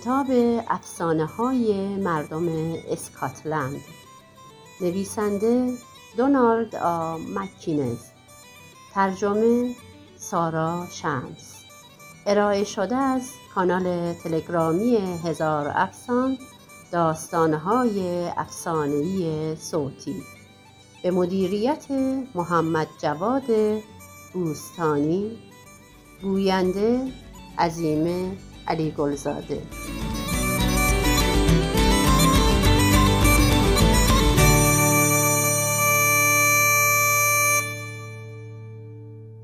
کتاب افسانه های مردم اسکاتلند. نویسنده دونالد آ مکینز. ترجمه سارا شمس. ارائه شده از کانال تلگرامی هزار افسان داستانهای افسانهای صوتی. به مدیریت محمد جواد بوستانی. گوینده عظیمه علی گلزاده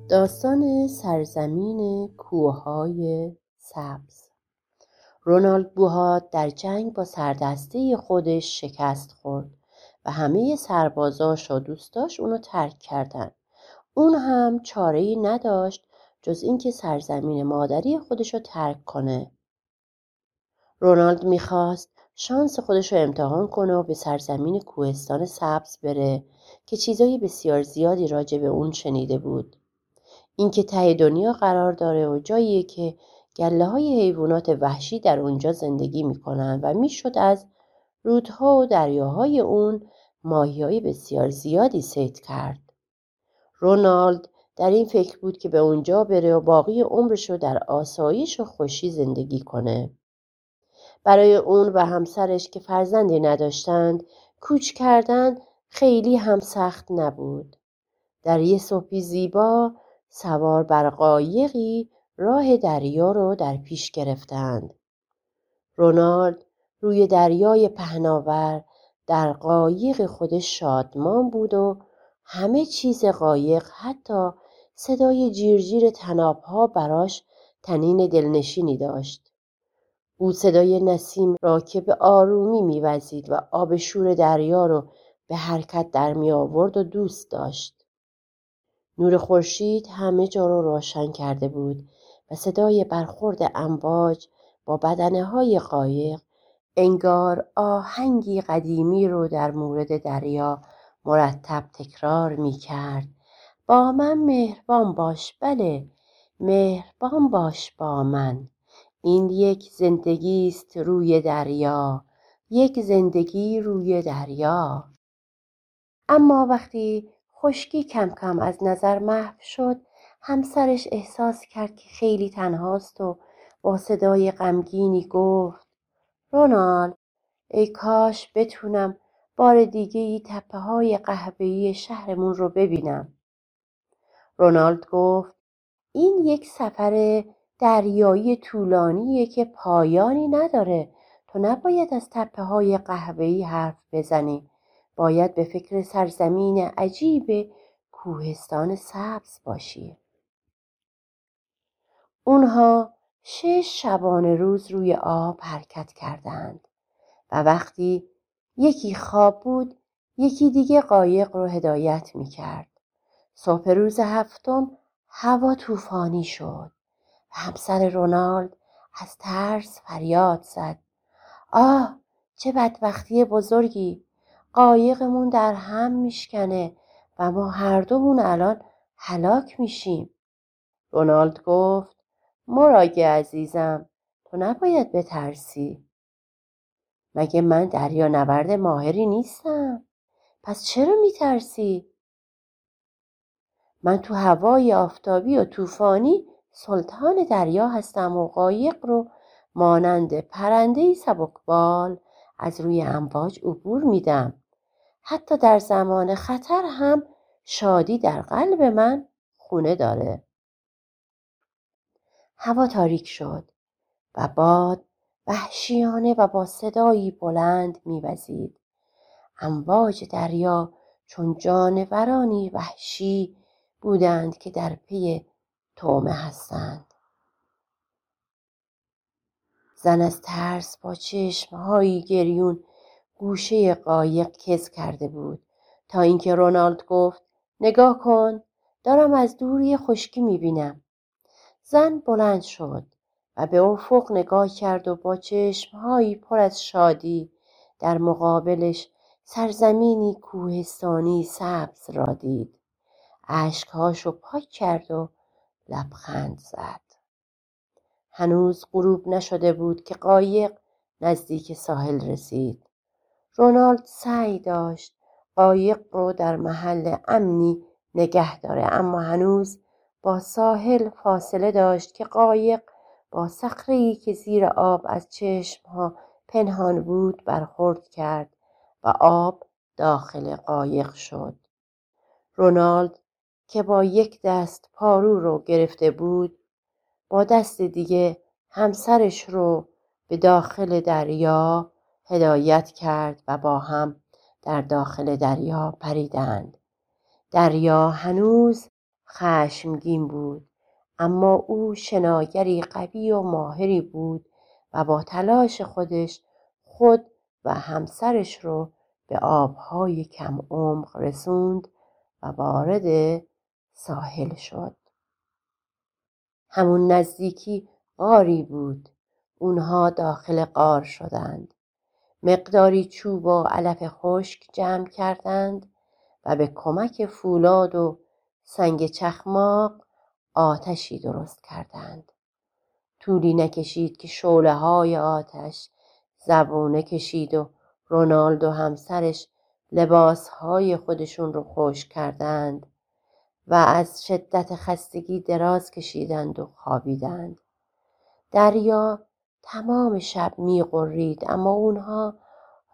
داستان سرزمین کوههای سبز رونالد بوهات در جنگ با سردسته خودش شکست خورد و همه سربازاش و دوستاش اونو ترک کردن. اون هم چاره ای نداشت جز اینکه سرزمین مادری خودش رو ترک کنه. رونالد می‌خواست شانس خودش رو امتحان کنه و به سرزمین کوهستان سبز بره که چیزای بسیار زیادی راجع به اون شنیده بود. اینکه ته دنیا قرار داره و جاییه که گله های حیوانات وحشی در اونجا زندگی می‌کنن و می‌شد از رودها و دریاهای اون ماهی بسیار زیادی سید کرد. رونالد در این فکر بود که به اونجا بره و باقی عمرش رو در آسایش و خوشی زندگی کنه. برای اون و همسرش که فرزندی نداشتند کوچ کردن خیلی هم سخت نبود. در یه صبحی زیبا سوار بر قایقی راه دریا رو در پیش گرفتند. رونالد روی دریای پهناور در قایق خودش شادمان بود و همه چیز قایق حتی صدای جیرجیر تنابها براش تنین دلنشینی داشت. او صدای نسیم را که به آرومی میوزید و آب شور دریا رو به حرکت در می آورد و دوست داشت. نور خورشید همه جا رو روشن کرده بود و صدای برخورد امواج با بدنه های قایق انگار آهنگی قدیمی رو در مورد دریا مرتب تکرار می کرد. با من مهربان باش بله. مهربان باش با من. این یک زندگی است روی دریا. یک زندگی روی دریا. اما وقتی خشکی کم کم از نظر محو شد همسرش احساس کرد که خیلی تنهاست و با صدای غمگینی گفت رونالد ای کاش بتونم بار دیگه ای تپه های قهوه‌ای شهرمون رو ببینم. رونالد گفت این یک سفر دریایی طولانیه که پایانی نداره. تو نباید از تپه های قهوه‌ای حرف بزنی. باید به فکر سرزمین عجیب کوهستان سبز باشی. اونها شش شبانه روز روی آب حرکت کردند و وقتی یکی خواب بود یکی دیگه قایق رو هدایت می کرد. صبح روز هفتم هوا طوفانی شد. همسر رونالد از ترس فریاد زد. آه چه بدبختی بزرگی. قایقمون در هم میشکنه و ما هر دومون الان هلاک میشیم. رونالد گفت مراگه عزیزم تو نباید بترسی. مگه من دریا نورد ماهری نیستم؟ پس چرا میترسی؟ من تو هوای آفتابی و طوفانی سلطان دریا هستم و قایق رو مانند پرنده سبکبال از روی امواج عبور میدم. حتی در زمان خطر هم شادی در قلب من خونه داره. هوا تاریک شد و باد وحشیانه و با صدایی بلند میوزید. امواج دریا چون جانورانی وحشی بودند که در پی تومه هستند. زن از ترس با چشمهایی گریون گوشه قایق کز کرده بود. تا اینکه رونالد گفت نگاه کن دارم از دور یه خشکی می‌بینم. زن بلند شد و به افق نگاه کرد و با چشمهایی پر از شادی در مقابلش سرزمینی کوهستانی سبز را دید. اشکهاش رو پاک کرد و لبخند زد. هنوز غروب نشده بود که قایق نزدیک ساحل رسید. رونالد سعی داشت قایق رو در محل امنی نگه داره اما هنوز با ساحل فاصله داشت که قایق با صخرهای که زیر آب از چشمها پنهان بود برخورد کرد و آب داخل قایق شد. رونالد که با یک دست پارو رو گرفته بود با دست دیگه همسرش رو به داخل دریا هدایت کرد و با هم در داخل دریا پریدند. دریا هنوز خشمگین بود اما او شناگری قوی و ماهری بود و با تلاش خودش خود و همسرش رو به آبهای کم عمق رسوند و وارد ساحل شد. همون نزدیکی غاری بود. اونها داخل غار شدند. مقداری چوب و علف خشک جمع کردند و به کمک فولاد و سنگ چخماق آتشی درست کردند. طولی نکشید که شعله های آتش زبونه کشید و رونالد و همسرش لباس های خودشون رو خوش کردند. و از شدت خستگی دراز کشیدند و خوابیدند دریا تمام شب می اما اونها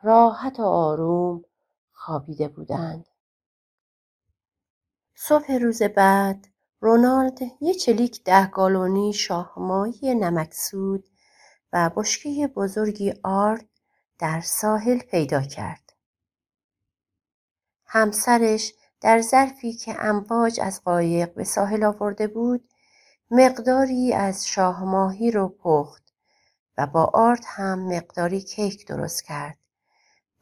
راحت و آروم خوابیده بودند صبح روز بعد رونالد یه چلیک ده گالونی شاهمایی نمکسود و بشکه بزرگی آرد در ساحل پیدا کرد. همسرش در ظرفی که امواج از قایق به ساحل آورده بود مقداری از شاهماهی رو پخت و با آرد هم مقداری کیک درست کرد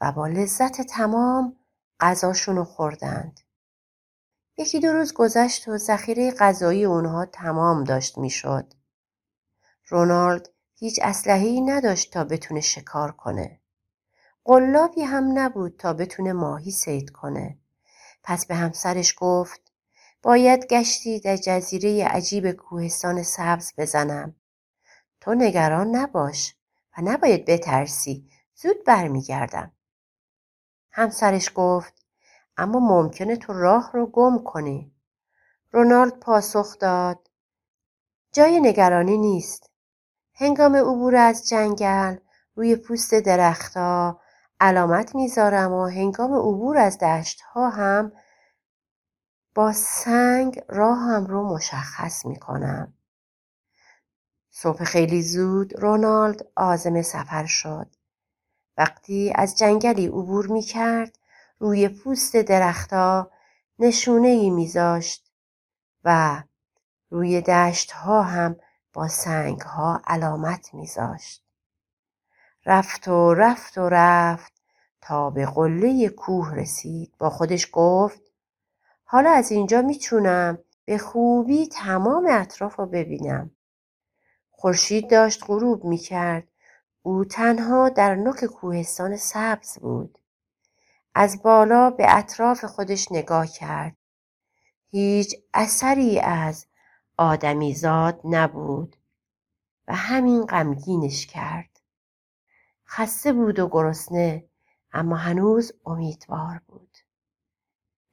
و با لذت تمام غذاشون رو خوردند. یکی دو روز گذشت و ذخیره غذایی اونها تمام داشت می‌شد. رونالد هیچ اسلحه‌ای نداشت تا بتونه شکار کنه. قلابی هم نبود تا بتونه ماهی سید کنه. پس به همسرش گفت باید گشتی در جزیره عجیب کوهستان سبز بزنم. تو نگران نباش و نباید بترسی. زود برمیگردم. همسرش گفت اما ممکنه تو راه رو گم کنی. رونالد پاسخ داد جای نگرانی نیست. هنگام عبور از جنگل روی پوست درختها علامت می‌ذارم و هنگام عبور از دشتها هم با سنگ راهم رو مشخص می‌کنم. صبح خیلی زود رونالد آزم سفر شد. وقتی از جنگلی عبور می کرد روی پوست درختها نشونه ای میذاشت و روی دشت ها هم با سنگ ها علامت میذاشت. رفت و رفت و رفت تا به قله کوه رسید با خودش گفت حالا از اینجا می‌تونم به خوبی تمام اطراف رو ببینم. خورشید داشت غروب می‌کرد. او تنها در نوک کوهستان سبز بود. از بالا به اطراف خودش نگاه کرد. هیچ اثری از آدمیزاد نبود و همین غمگینش کرد. خسته بود و گرسنه اما هنوز امیدوار بود.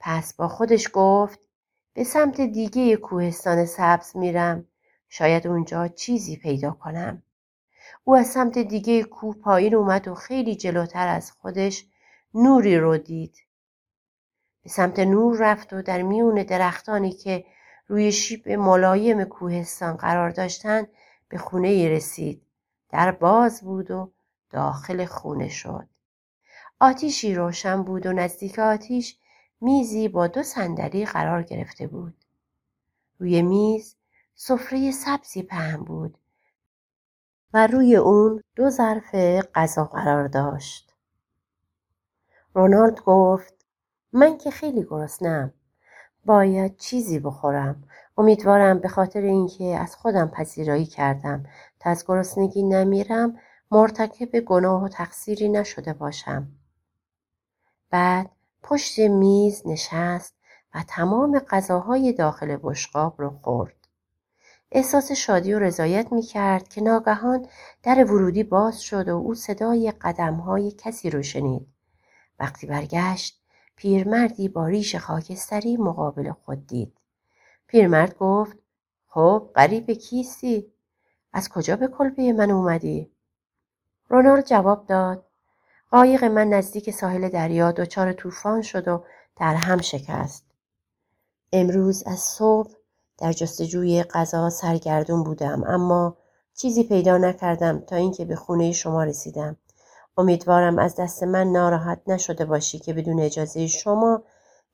پس با خودش گفت به سمت دیگه کوهستان سبز میرم شاید اونجا چیزی پیدا کنم. او از سمت دیگه کوه پایین اومد و خیلی جلوتر از خودش نوری رو دید. به سمت نور رفت و در میون درختانی که روی شیب ملایم کوهستان قرار داشتند به خونه رسید. در باز بود و داخل خونه شد. آتیشی روشن بود و نزدیک آتیش میزی با دو صندلی قرار گرفته بود. روی میز سفره سبزی پهن بود و روی اون دو ظرف غذا قرار داشت. رونالد گفت من که خیلی گرسنم باید چیزی بخورم امیدوارم به خاطر اینکه از خودم پذیرایی کردم تا از گرسنگی نمیرم مرتکب گناه و تقصیری نشده باشم بعد پشت میز نشست و تمام غذاهای داخل بشقاب رو خورد احساس شادی و رضایت می کرد که ناگهان در ورودی باز شد و او صدای قدم های کسی رو شنید. وقتی برگشت پیرمردی با ریش خاکستری مقابل خود دید. پیرمرد گفت خب غریب کیستی؟ از کجا به کلبه من اومدی؟ رونالد جواب داد قایق من نزدیک ساحل دریا دچار طوفان شد و در هم شکست. امروز از صبح در جستجوی غذا سرگردون بودم اما چیزی پیدا نکردم تا اینکه به خونه شما رسیدم. امیدوارم از دست من ناراحت نشده باشی که بدون اجازه شما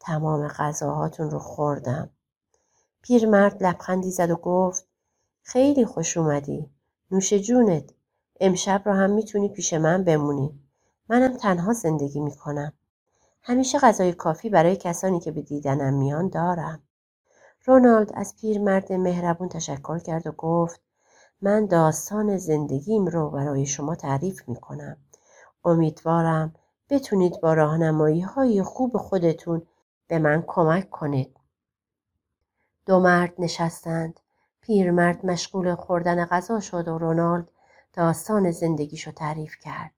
تمام غذاهاتون رو خوردم. پیرمرد لبخندی زد و گفت خیلی خوش اومدی. نوش جونت. امشب رو هم می‌تونی پیش من بمونی. منم تنها زندگی می‌کنم. همیشه غذای کافی برای کسانی که به دیدنم میان دارم. رونالد از پیرمرد مهربون تشکر کرد و گفت من داستان زندگیم رو برای شما تعریف می کنم. امیدوارم بتونید با راهنمایی های خوب خودتون به من کمک کنید. دو مرد نشستند. پیرمرد مشغول خوردن غذا شد و رونالد داستان زندگیشو تعریف کرد.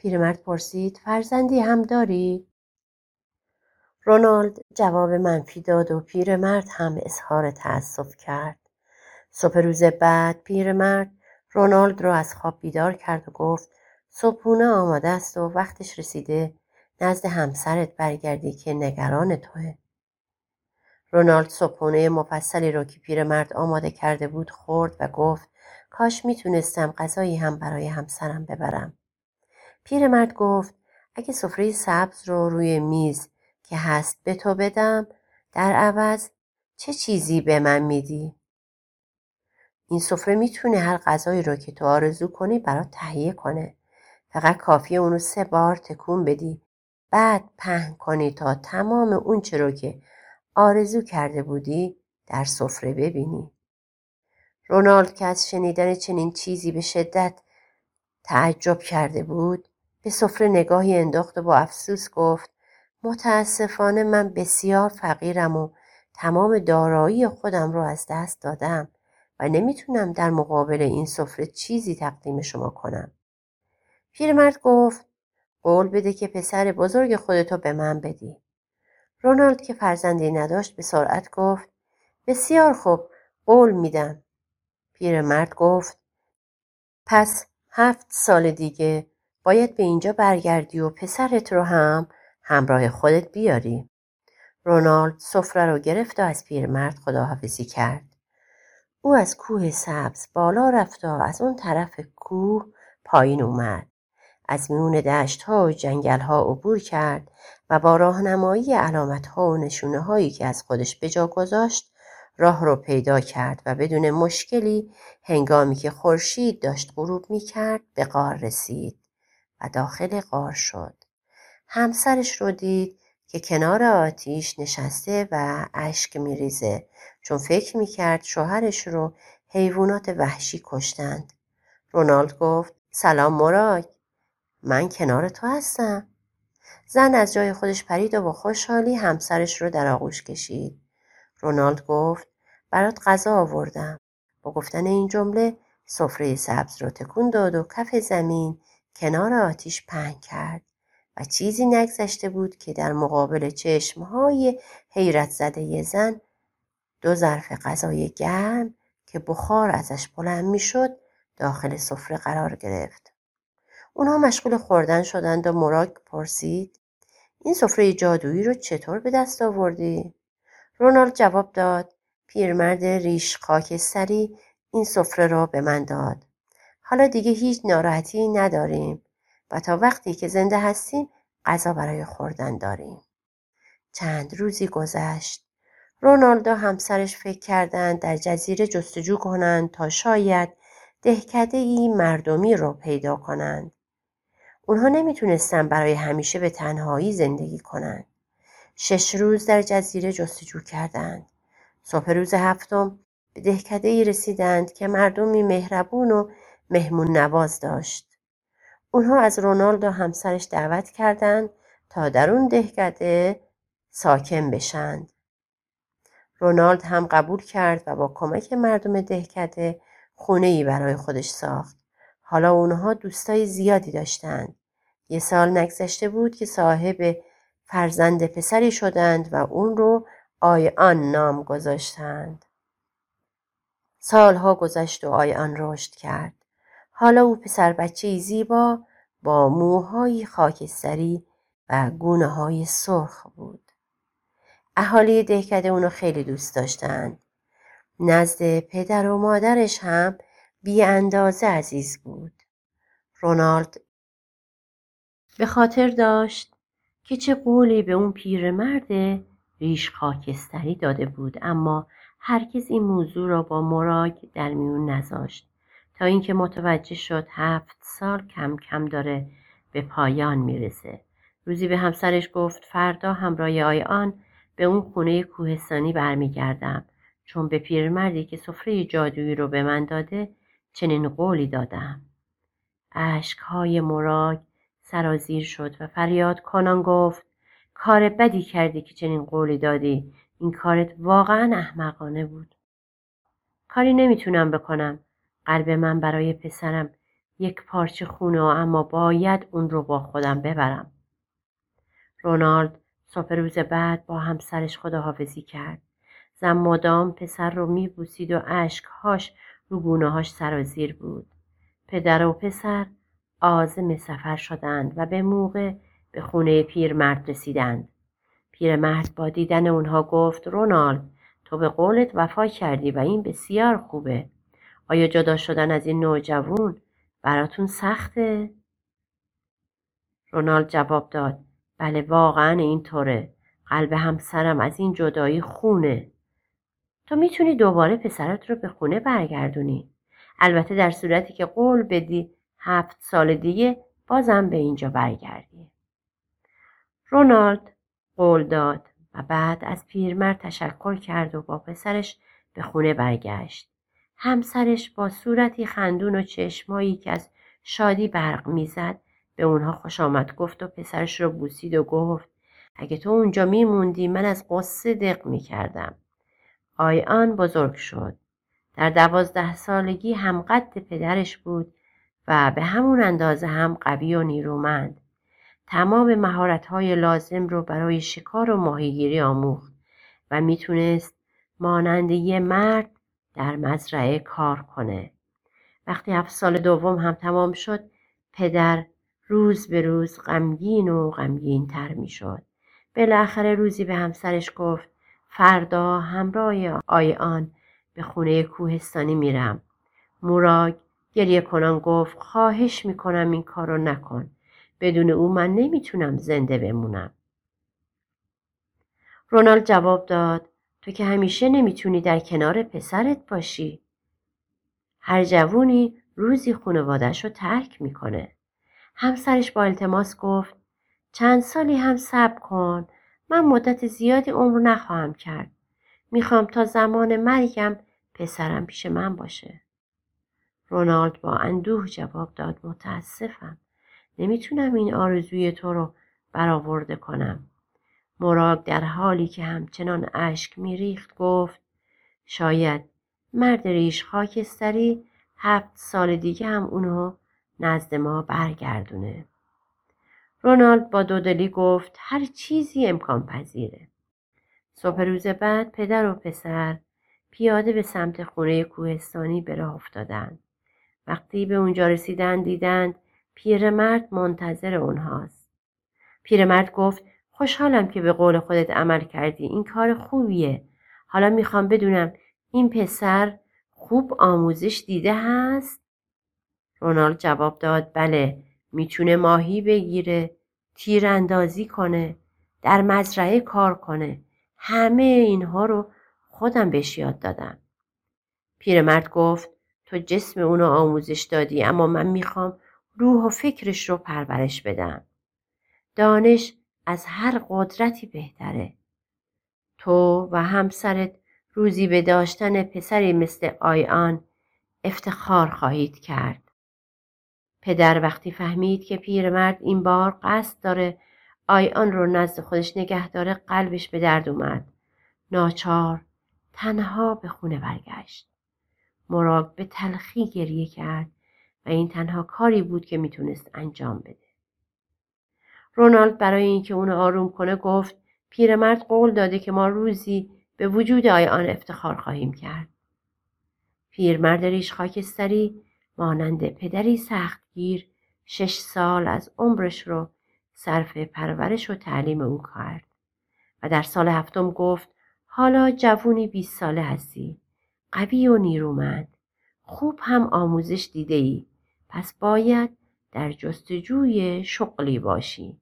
پیرمرد پرسید فرزندی هم داری؟ رونالد جواب منفی داد و پیرمرد هم اظهار تأسف کرد. صبح روز بعد پیرمرد رونالد رو از خواب بیدار کرد و گفت صبحونه آماده است و وقتش رسیده نزد همسرت برگردی که نگران توه. رونالد صبحونه مفصلی رو که پیرمرد آماده کرده بود خورد و گفت کاش می‌تونستم غذایی هم برای همسرم ببرم. پیرمرد گفت اگه سفره سبز رو روی میز که هست به تو بدم در عوض چه چیزی به من میدی؟ این سفره می‌تونه هر غذایی رو که تو آرزو کنی برات تهیه کنه. فقط کافیه اونو سه بار تکون بدی. بعد پهن کنی تا تمام اون رو که آرزو کرده بودی در سفره ببینی. رونالد که از شنیدن چنین چیزی به شدت تعجب کرده بود به سفره نگاهی انداخت و با افسوس گفت متاسفانه من بسیار فقیرم و تمام دارایی خودم رو از دست دادم و نمی‌تونم در مقابل این سفره چیزی تقدیم شما کنم. پیرمرد گفت قول بده که پسر بزرگ خودتو به من بدی. رونالد که فرزندی نداشت به سرعت گفت بسیار خوب قول میدم. پیرمرد گفت پس هفت سال دیگه باید به اینجا برگردی و پسرت رو هم همراه خودت بیاری. رونالد سفره رو گرفت و از پیرمرد خداحافظی کرد. او از کوه سبز بالا رفت و از اون طرف کوه پایین اومد. از میون دشت ها و جنگل ها عبور کرد و با راهنمایی علامت ها و نشونه هایی که از خودش به جا گذاشت راه رو پیدا کرد و بدون مشکلی هنگامی که خورشید داشت غروب می کرد به غار رسید و داخل غار شد. همسرش رو دید که کنار آتیش نشسته و اشک میریزه چون فکر می‌کرد شوهرش رو حیوانات وحشی کشتند. رونالد گفت سلام مراد من کنار تو هستم. زن از جای خودش پرید و با خوشحالی همسرش رو در آغوش کشید. رونالد گفت برات غذا آوردم. با گفتن این جمله سفره سبز رو تکون داد و کف زمین کنار آتیش پهن کرد. و چیزی نگذشته بود که در مقابل چشمهای حیرت زده زن دو ظرف غذای گرم که بخار ازش بلند می‌شد داخل سفره قرار گرفت. اونها مشغول خوردن شدند و مراک پرسید این سفره جادویی رو چطور به دست آوردی؟ رونالد جواب داد پیرمرد ریش خاکستری این سفره را به من داد. حالا دیگه هیچ ناراحتی نداریم. و تا وقتی که زنده هستیم غذا برای خوردن داریم. چند روزی گذشت. رونالدو همسرش فکر کردند در جزیره جستجو کنند تا شاید دهکده ای مردمی رو پیدا کنند. اونها نمی‌تونستن برای همیشه به تنهایی زندگی کنند. شش روز در جزیره جستجو کردند. صبح روز هفتم به دهکده ای رسیدند که مردمی مهربون و مهمون نواز داشت. اونها از رونالد و همسرش دعوت کردند تا در اون دهکده ساکن بشند. رونالد هم قبول کرد و با کمک مردم دهکده خونه ای برای خودش ساخت. حالا اونها دوستای زیادی داشتند. یه سال نگذشته بود که صاحب فرزند پسری شدند و اون رو آن نام گذاشتند. سالها گذشت و آن رشد کرد. حالا او پسر بچه زیبا با موهای خاکستری و گونه های سرخ بود. اهالی دهکده اونو خیلی دوست داشتند. نزد پدر و مادرش هم بی اندازه عزیز بود. رونالد به خاطر داشت که چه قولی به اون پیرمرد ریش خاکستری داده بود اما هرگز این موضوع را با مراگ در میون نذاشت تا اینکه متوجه شد هفت سال کم کم داره به پایان می‌رسه. روزی به همسرش گفت فردا همراه آن به اون خونه کوهستانی برمیگردم. چون به پیرمردی که سفره جادویی رو به من داده چنین قولی دادم. اشکهای مراگ سرازیر شد و فریاد کنان گفت کار بدی کردی که چنین قولی دادی. این کارت واقعا احمقانه بود. کاری نمی‌تونم بکنم. قلب من برای پسرم یک پارچه خونه اما باید اون رو با خودم ببرم رونالد صبح روز بعد با همسرش خداحافظی کرد زن مدام پسر رو میبوسید و اشکهاش رو گونه هاش سرازیر بود پدر و پسر آزم سفر شدند و به موقع به خونه پیرمرد رسیدند. پیرمرد با دیدن اونها گفت رونالد تو به قولت وفا کردی و این بسیار خوبه. آیا جدا شدن از این نوجوون براتون سخته؟ رونالد جواب داد بله واقعا اینطوره. قلب همسرم از این جدایی خونه. تو می‌تونی دوباره پسرت رو به خونه برگردونی. البته در صورتی که قول بدی هفت سال دیگه بازم به اینجا برگردی. رونالد قول داد و بعد از پیرمرد تشکر کرد و با پسرش به خونه برگشت. همسرش با صورتی خندون و چشمایی که از شادی برق می‌زد به اونها خوش آمد گفت و پسرش رو بوسید و گفت اگه تو اونجا میموندی من از قصه دق می‌کردم. آیان بزرگ شد. در دوازده سالگی هم قد پدرش بود و به همون اندازه هم قوی و نیرومند. تمام مهارت‌های لازم رو برای شکار و ماهیگیری آموخت و می‌تونست مانند یه مرد در مزرعه کار کنه. وقتی هفت سال دوم هم تمام شد پدر روز به روز غمگین و غمگین تر می شد. بالاخره روزی به همسرش گفت فردا همراه آی آن به خونه کوهستانی میرم. موراگ گریه کنان گفت خواهش می‌کنم این کارو نکن. بدون او من نمی‌تونم زنده بمونم. رونالد جواب داد تو که همیشه نمی‌تونی در کنار پسرت باشی. هر جوونی روزی خانوادش رو ترک می‌کنه. همسرش با التماس گفت چند سالی هم صبر کن من مدت زیادی عمر نخواهم کرد. می‌خوام تا زمان مرگم پسرم پیش من باشه. رونالد با اندوه جواب داد متاسفم. نمی‌تونم این آرزوی تو رو برآورده کنم. مراگ در حالی که همچنان اشک میریخت گفت شاید مرد ریش خاکستری هفت سال دیگه هم اونو نزد ما برگردونه. رونالد با دودلی گفت هر چیزی امکان پذیره. صبح روز بعد پدر و پسر پیاده به سمت خونه کوهستانی به راه افتادند. وقتی به اونجا رسیدند دیدند پیرمرد منتظر اونهاست. پیرمرد گفت خوشحالم که به قول خودت عمل کردی. این کار خوبیه. حالا می‌خوام بدونم این پسر خوب آموزش دیده هست؟ رونالد جواب داد بله می‌تونه ماهی بگیره تیراندازی کنه در مزرعه کار کنه همه اینها رو خودم بهش یاد دادم پیرمرد گفت تو جسم اونو آموزش دادی اما من می‌خوام روح و فکرش رو پرورش بدم دانش از هر قدرتی بهتره تو و همسرت روزی به داشتن پسری مثل آیان افتخار خواهید کرد پدر وقتی فهمید که پیرمرد این بار قصد داره آیان رو نزد خودش نگه داره قلبش به درد اومد. ناچار تنها به خونه برگشت. مراگ به تلخی گریه کرد و این تنها کاری بود که می‌تونست انجام بده. رونالد برای اینکه اونو آروم کنه گفت پیرمرد قول داده که ما روزی به وجود آن افتخار خواهیم کرد. پیرمرد ریش خاکستری مانند پدری سختگیر شش سال از عمرش رو صرف پرورش و تعلیم او کرد و در سال هفتم گفت حالا جوونی 20 ساله هستی قوی و نیرومند خوب هم آموزش دیده ای پس باید در جستجوی شغلی باشی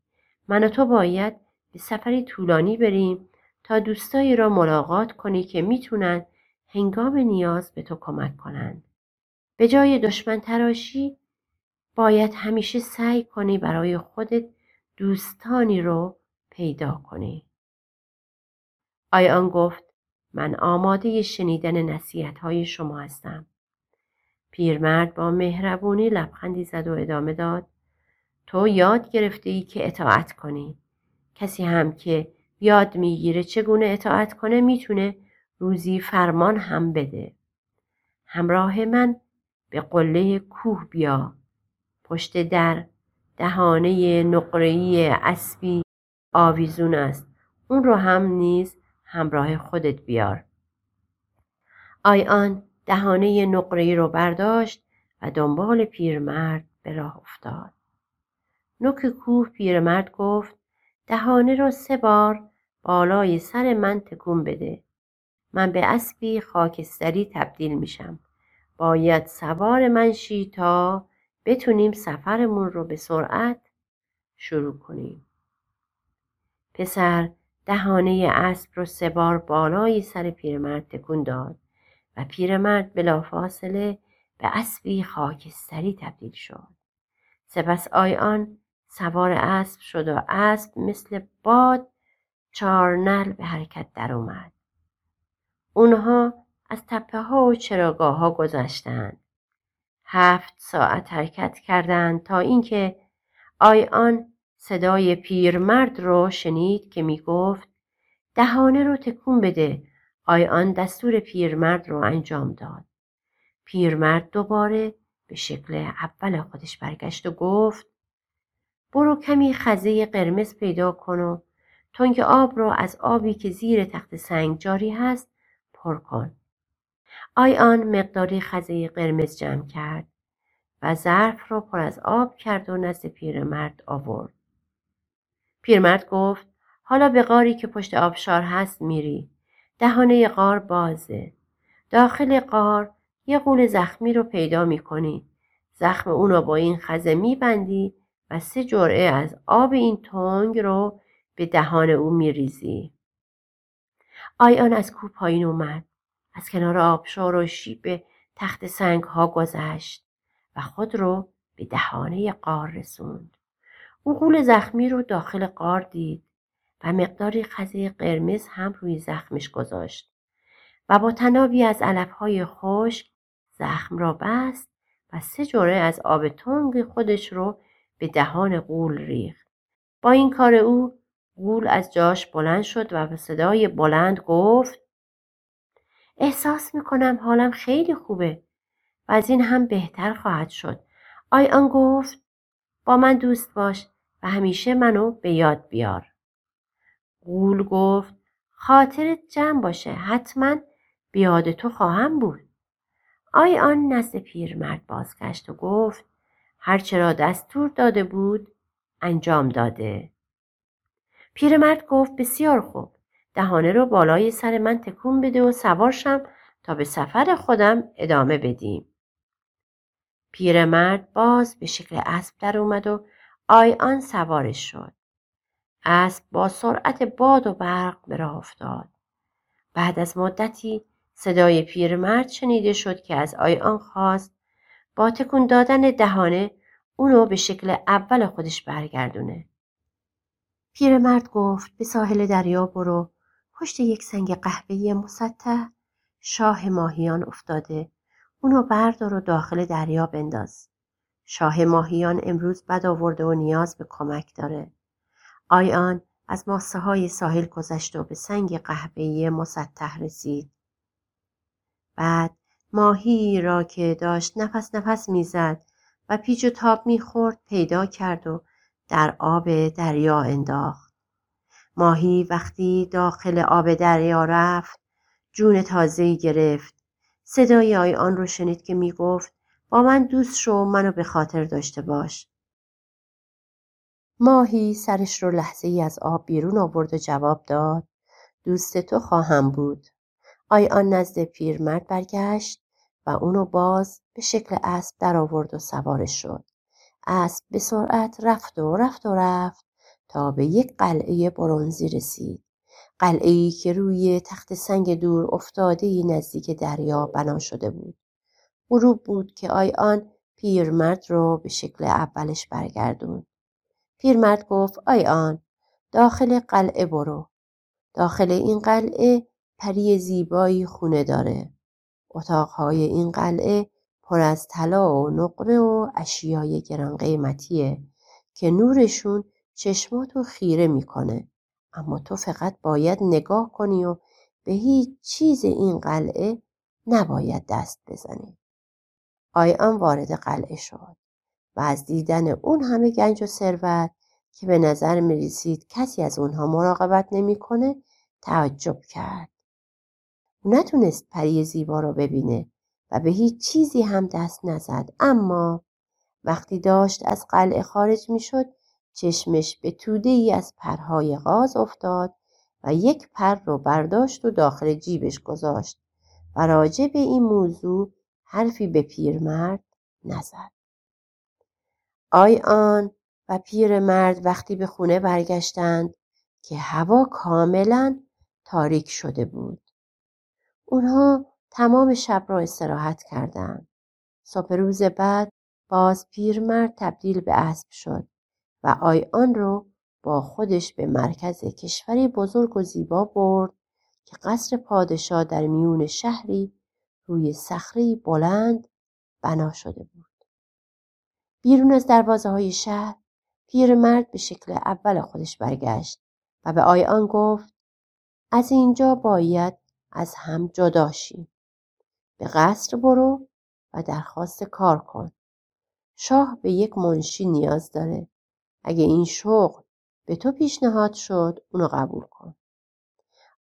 من و تو باید به سفری طولانی بریم تا دوستایی را ملاقات کنی که می‌تونن هنگام نیاز به تو کمک کنند. به جای دشمن تراشی باید همیشه سعی کنی برای خودت دوستانی رو پیدا کنی. آیان گفت من آماده شنیدن نصیحت های شما هستم. پیرمرد با مهربونی لبخندی زد و ادامه داد. تو یاد گرفته ای که اطاعت کنی. کسی هم که یاد می‌گیره چگونه اطاعت کنه می‌تونه روزی فرمان هم بده. همراه من به قله کوه بیا. پشت در دهانه نقره‌ای اسبی آویزون است. اون رو هم نیز همراه خودت بیار. آیان دهانه نقره‌ای رو برداشت و دنبال پیرمرد به راه افتاد. نوک کوه پیرمرد گفت دهانه رو سه بار بالای سر من تکون بده. من به اسبی خاکستری تبدیل میشم. باید سوار من شی تا بتونیم سفرمون رو به سرعت شروع کنیم. پسر دهانه اسب رو سه بار بالای سر پیرمرد تکون داد و پیرمرد بلافاصله به اسبی خاکستری تبدیل شد. سپس آیان سوار اسب شد و اسب مثل باد چارنل به حرکت در اومد. اونها از تپه ها و چراگاه ها گذشتند. هفت ساعت حرکت کردند تا اینکه آیان صدای پیرمرد رو شنید که می گفت دهانه رو تکون بده آیان دستور پیرمرد رو انجام داد. پیرمرد دوباره به شکل اول خودش برگشت و گفت برو کمی خزه قرمز پیدا کن و تنگ آب رو از آبی که زیر تخت سنگ جاری هست پر کن. آیان مقداری خزه قرمز جمع کرد و ظرف را پر از آب کرد و نزد پیرمرد آورد. پیرمرد گفت حالا به غاری که پشت آبشار هست میری. دهانه غار بازه. داخل غار یه قول زخمی رو پیدا می‌کنی. زخم اون رو با این خزه میبندی و سه جرعه از آب این تنگ رو به دهان او میریزی. آیان از کوه پایین اومد. از کنار آبشار و شیب تخت سنگ ها گذشت و خود رو به دهانه قار رسوند. او قول زخمی رو داخل قار دید و مقداری خزه قرمز هم روی زخمش گذاشت و با تنابی از علفهای خشک زخم را بست و سه جوره از آب تنگ خودش رو به دهان قول ریخت. با این کار او قول از جاش بلند شد و به صدای بلند گفت احساس می‌کنم حالم خیلی خوبه و از این هم بهتر خواهد شد. آی آن گفت با من دوست باش و همیشه منو به یاد بیار. قول گفت خاطرت جمع باشه حتما بیاد تو خواهم بود. آی آن نزد پیرمرد بازگشت و گفت هرچه را دستور داده بود انجام داده. پیرمرد گفت بسیار خوب. دهانه رو بالای سر من تکون بده و سوارشم تا به سفر خودم ادامه بدیم. پیرمرد باز به شکل اسب در اومد و آی آن سوارش شد. اسب با سرعت باد و برق به راه افتاد. بعد از مدتی صدای پیرمرد شنیده شد که از آی آن خواست با تکون دادن دهانه اونو به شکل اول خودش برگردونه. پیرمرد گفت به ساحل دریا برو پشت یک سنگ قهوه‌ای مسطح شاه ماهیان افتاده اونو بردار و داخل دریا بنداز شاه ماهیان امروز بد آورده و نیاز به کمک داره آیان از ماسه های ساحل گذشت و به سنگ قهوه‌ای مسطح رسید بعد ماهی را که داشت نفس نفس می‌زد و پیچ و تاب می‌خورد پیدا کرد و در آب دریا انداخت. ماهی وقتی داخل آب دریا رفت جون تازه‌ای گرفت. صدای آن رو شنید که می‌گفت با من دوست شو منو به خاطر داشته باش. ماهی سرش رو لحظه ای از آب بیرون آورد و جواب داد دوست تو خواهم بود. آی آن نزد پیرمرد برگشت و اونو باز به شکل اسب در آورد و سوارش شد. اسب به سرعت رفت و رفت و رفت تا به یک قلعه برونزی رسید. قلعه ای که روی تخت سنگ دور افتاده نزدیک دریا بنا شده بود. غروب بود که آی آن پیرمرد رو به شکل اولش برگردون. پیرمرد گفت آی آن داخل قلعه برو. داخل این قلعه پری زیبایی خونه داره. اتاقهای این قلعه پر از طلا و نقره و اشیای گران قیمتیه که نورشون چشماتو خیره می‌کنه اما تو فقط باید نگاه کنی و به هیچ چیز این قلعه نباید دست بزنی آیان وارد قلعه شد و از دیدن اون همه گنج و ثروت که به نظر می رسید کسی از اونها مراقبت نمی‌کنه تعجب کرد نتونست پری زیبا رو ببینه و به هیچ چیزی هم دست نزد اما وقتی داشت از قلعه خارج می‌شد چشمش به توده ای از پرهای غاز افتاد و یک پر رو برداشت و داخل جیبش گذاشت و راجع به این موضوع حرفی به پیرمرد نزد. آی آن و پیرمرد وقتی به خونه برگشتند که هوا کاملا تاریک شده بود. اونها تمام شب را استراحت کردند. صبح روز بعد باز پیرمرد تبدیل به اسب شد و آی آن رو با خودش به مرکز کشوری بزرگ و زیبا برد که قصر پادشاه در میون شهری روی صخره بلند بنا شده بود. بیرون از دروازه های شهر پیرمرد به شکل اول خودش برگشت و به آی آن گفت از اینجا باید از هم جدا شیم. به قصر برو و درخواست کار کن. شاه به یک منشی نیاز داره. اگه این شغل به تو پیشنهاد شد اونو قبول کن.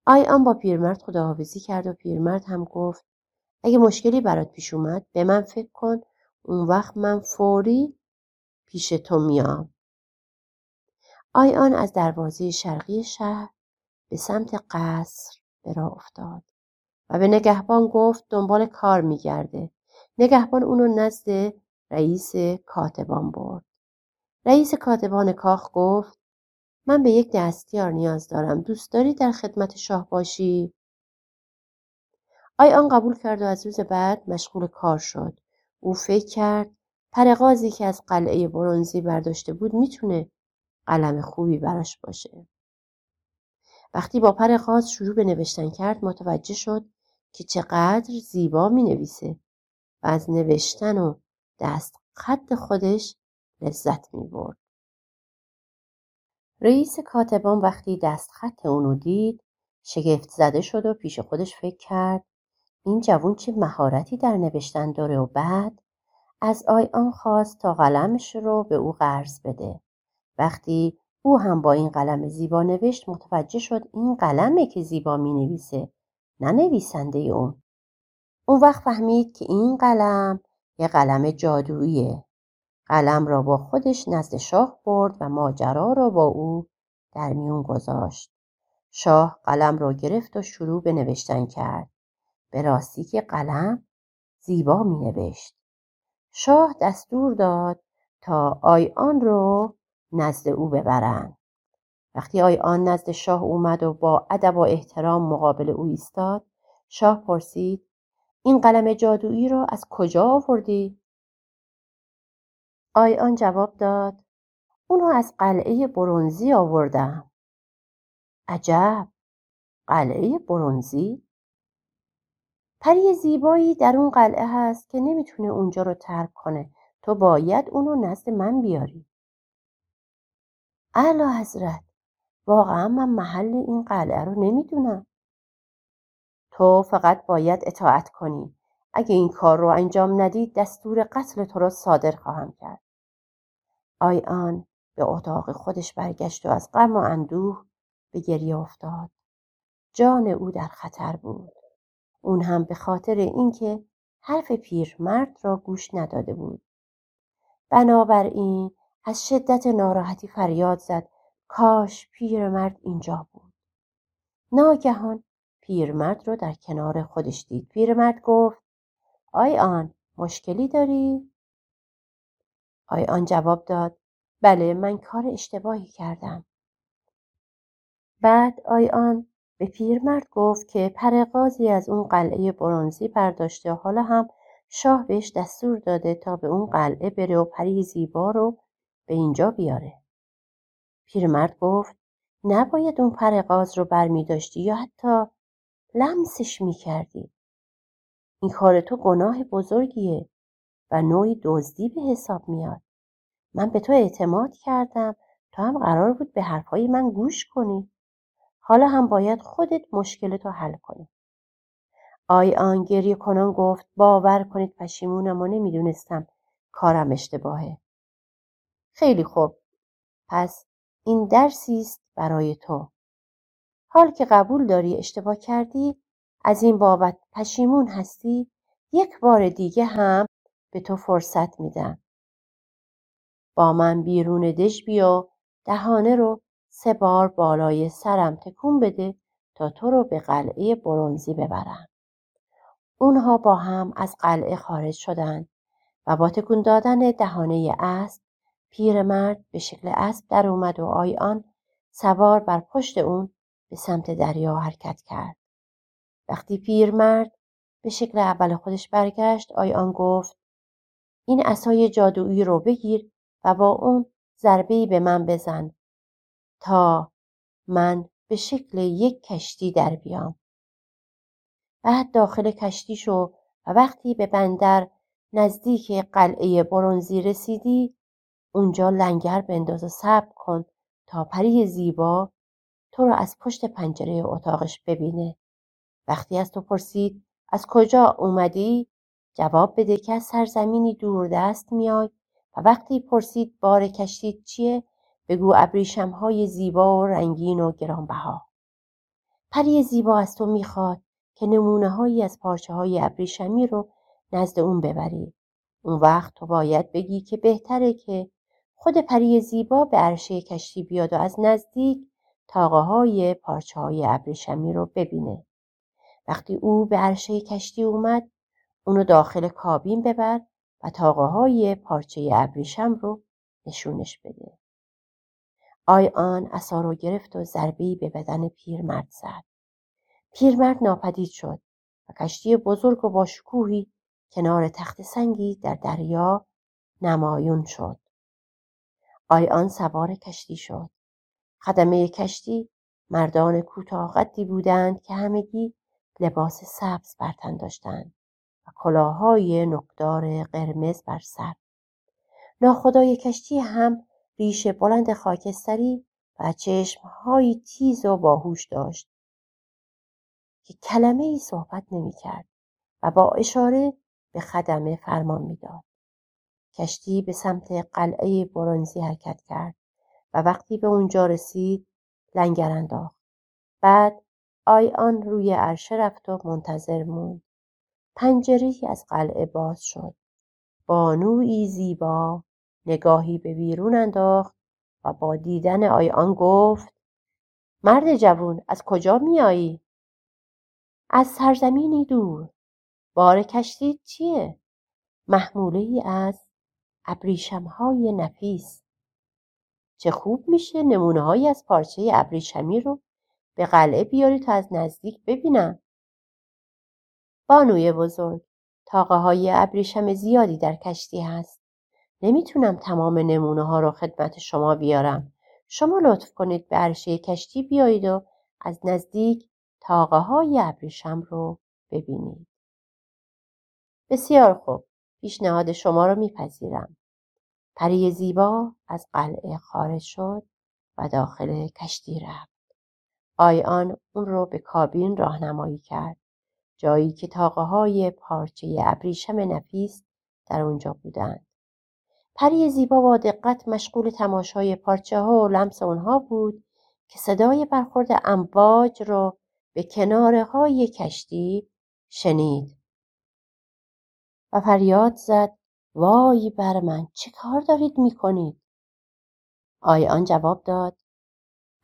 آی آن با پیرمرد خداحافظی کرد و پیرمرد هم گفت اگه مشکلی برات پیش اومد به من فکر کن اون وقت من فوری پیش تو میام. آی آن از دروازه شرقی شهر به سمت قصر به راه افتاد و به نگهبان گفت دنبال کار میگرده. نگهبان اونو نزد رئیس کاتبان برد. رئیس کاتبان کاخ گفت من به یک دستیار نیاز دارم. دوست داری در خدمت شاه باشی؟ آی آن قبول کرد و از روز بعد مشغول کار شد. او فکر کرد پرغازی که از قلعه برونزی برداشته بود می‌تونه قلم خوبی براش باشه. وقتی با پرغاز شروع به نوشتن کرد متوجه شد که چقدر زیبا می نویسه و از نوشتن و دست خط خودش لذت می برد. رئیس کاتبان وقتی دست خط اونو دید شگفت زده شد و پیش خودش فکر کرد این جوون چه مهارتی در نوشتن داره و بعد از آی آن خواست تا قلمش رو به او قرض بده. وقتی او هم با این قلم زیبا نوشت متوجه شد این قلمه که زیبا می نویسه نه نویسنده اون. اون وقت فهمید که این قلم یه قلم جادوییه. قلم را با خودش نزد شاه برد و ماجرا را با او در میون گذاشت. شاه قلم را گرفت و شروع به نوشتن کرد. به که قلم زیبا می نوشت. شاه دستور داد تا آی آن رو نزد او ببرند. وقتی آی آن نزد شاه اومد و با ادب و احترام مقابل او ایستاد شاه پرسید این قلم جادویی را از کجا آوردی؟ آی آن جواب داد اونو از قلعه برونزی آوردم. عجب قلعه برونزی؟ پری زیبایی در اون قلعه هست که نمی‌تونه اونجا رو ترک کنه. تو باید اونو نزد من بیاری. اعلی حضرت واقعا من محل این قلعه رو نمی‌دونم. تو فقط باید اطاعت کنی. اگه این کار رو انجام ندی دستور قتل تو را صادر خواهم کرد. آی آن به اتاق خودش برگشت و از غم و اندوه به گریه افتاد. جان او در خطر بود. اون هم به خاطر اینکه حرف پیرمرد را گوش نداده بود. بنابراین از شدت ناراحتی فریاد زد. کاش پیرمرد اینجا بود. ناگهان پیرمرد رو در کنار خودش دید. پیرمرد گفت آی آن مشکلی داری؟ آی آن جواب داد بله من کار اشتباهی کردم. بعد آی آن به پیرمرد گفت که پرقازی از اون قلعه برونزی برداشته و حالا هم شاه بهش دستور داده تا به اون قلعه بره و پری زیبا رو به اینجا بیاره پیرمرد گفت نباید اون پرقاز رو برمی داشتی یا حتی لمسش می کردی. این کار تو گناه بزرگیه و نوعی دزدی به حساب میاد. من به تو اعتماد کردم تو هم قرار بود به حرفهای من گوش کنی. حالا هم باید خودت مشکلتو حل کنی. آی آن گریه کنان گفت باور کنید پشیمونم و نمی‌دونستم کارم اشتباهه. خیلی خوب. پس این درسی است برای تو. حال که قبول داری اشتباه کردی از این بابت پشیمون هستی یک بار دیگه هم به تو فرصت میدم. با من بیرون دژ بیا دهانه رو سه بار بالای سرم تکون بده تا تو رو به قلعه برونزی ببرم. اونها با هم از قلعه خارج شدند و با تکون دادن دهانه اسب پیرمرد به شکل اسب در اومد و آی آن سوار بر پشت اون به سمت دریا حرکت کرد. وقتی پیرمرد به شکل اول خودش برگشت آی آن گفت این اسای جادویی رو بگیر و با اون ضربه‌ای به من بزن تا من به شکل یک کشتی در بیام. بعد داخل کشتی شو و وقتی به بندر نزدیک قلعه برونزی رسیدی اونجا لنگر بنداز و صبر کن تا پری زیبا تو رو از پشت پنجره اتاقش ببینه. وقتی از تو پرسید از کجا اومدی جواب بده که از سرزمینی دوردست میای و وقتی پرسید بار کشتید چیه بگو ابریشم های زیبا و رنگین و گرانبها. پری زیبا از تو می‌خواد که نمونه هایی از پارچه های ابریشمی رو نزد اون ببری. اون وقت تو باید بگی که بهتره که خود پری زیبا به عرشه کشتی بیاد و از نزدیک تاقه های پارچه های ابریشمی رو ببینه. وقتی او به عرشه کشتی اومد اونو داخل کابین ببر و تاقه های پارچه ابریشم رو نشونش بده. آی آن اصا رو گرفت و ضربه‌ای به بدن پیرمرد زد. پیرمرد ناپدید شد و کشتی بزرگ و با شکوهی کنار تخت سنگی در دریا نمایون شد. آی آن سوار کشتی شد. خدمه کشتی مردان کوتاه قدی بودند که همگی لباس سبز بر تن داشتند و کلاههای نقدار قرمز بر سر ناخدای کشتی هم ریش بلند خاکستری و چشمهایی تیز و باهوش داشت که کلمه ای صحبت نمی کرد و با اشاره به خدمه فرمان می‌داد. کشتی به سمت قلعه برونزی حرکت کرد و وقتی به اونجا رسید لنگر انداخت. بعد آی آن روی عرشه رفت و منتظر موند. پنجره از قلعه باز شد. بانوی زیبا نگاهی به بیرون انداخت و با دیدن آی آن گفت مرد جوون از کجا میایی؟ از سرزمینی دور. بار کشتی چیه؟ محموله ای از ابریشم های نفیس. چه خوب میشه نمونه های از پارچه ابریشمی رو به قلعه بیاری تا از نزدیک ببینم. بانوی بزرگ تاقه های ابریشم زیادی در کشتی هست. نمی‌تونم تمام نمونه ها رو خدمت شما بیارم. شما لطف کنید به عرشه کشتی بیایید و از نزدیک تاقه های ابریشم رو ببینید. بسیار خوب. پیشنهاد شما رو میپذیرم. پری زیبا از قلعه خارج شد و داخل کشتی رفت. آی آن اون رو به کابین راهنمایی کرد جایی که تاقه های پارچه ابریشم نفیس در اونجا بودند. پری زیبا با دقت مشغول تماشای پارچه ها و لمس اونها بود که صدای برخورد امواج را به کناره های کشتی شنید و فریاد زد وای بر من چه کار دارید می‌کنید؟ آی آن جواب داد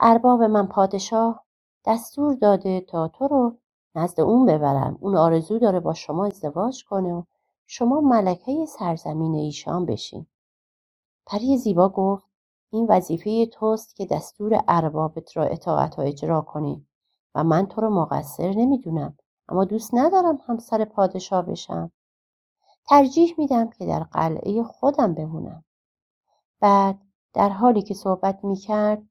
ارباب من پادشاه دستور داده تا تو رو نزد اون ببرم اون آرزو داره با شما ازدواج کنه و شما ملکه سرزمین ایشان بشین پری زیبا گفت این وظیفه توست که دستور اربابت را اطاعت و اجرا کنی و من تو رو مقصر نمی‌دونم اما دوست ندارم همسر پادشاه بشم. ترجیح میدم که در قلعه خودم بمونم. بعد در حالی که صحبت می‌کرد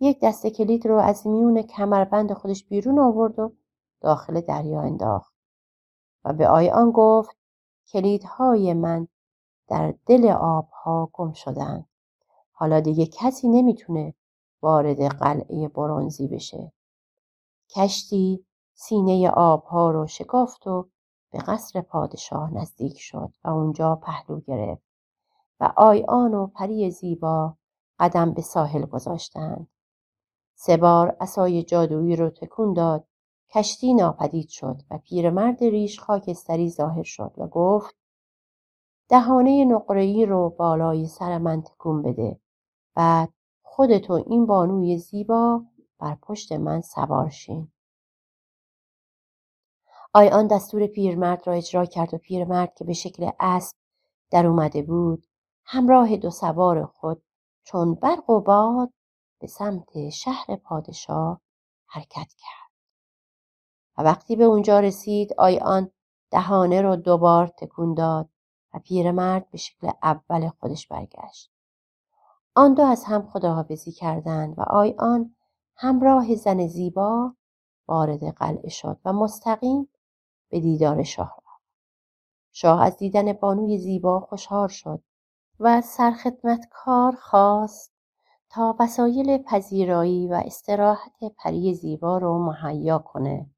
یک دست کلید رو از میون کمربند خودش بیرون آورد و داخل دریا انداخت و به آیان گفت کلیدهای من در دل آبها گم شدند حالا دیگه کسی نمی‌تونه وارد قلعه برونزی بشه. کشتی سینه آبها رو شکافت و به قصر پادشاه نزدیک شد و اونجا پهلو گرفت و آیان و پری زیبا قدم به ساحل گذاشتند. سه بار اسای جادویی رو تکون داد. کشتی ناپدید شد و پیرمرد ریش خاکستری ظاهر شد و گفت دهانه نقره‌ای رو بالای سر من تکون بده بعد خودتو این بانوی زیبا بر پشت من سوار شین. آن دستور پیرمرد را اجرا کرد و پیرمرد که به شکل اسب در اومده بود همراه دو سوار خود چون برق و باد به سمت شهر پادشاه حرکت کرد. و وقتی به اونجا رسید آیان دهانه را دوبار تکون داد. پیرمرد به شکل اول خودش برگشت. آن دو از هم خداحافظی کردند و آیان همراه زن زیبا وارد قلعه شد و مستقیم به دیدار شاه رفت. شاه از دیدن بانوی زیبا خوشحال شد و از سرخدمتکار خواست تا وسایل پذیرایی و استراحت پری زیبا رو مهیا کنه.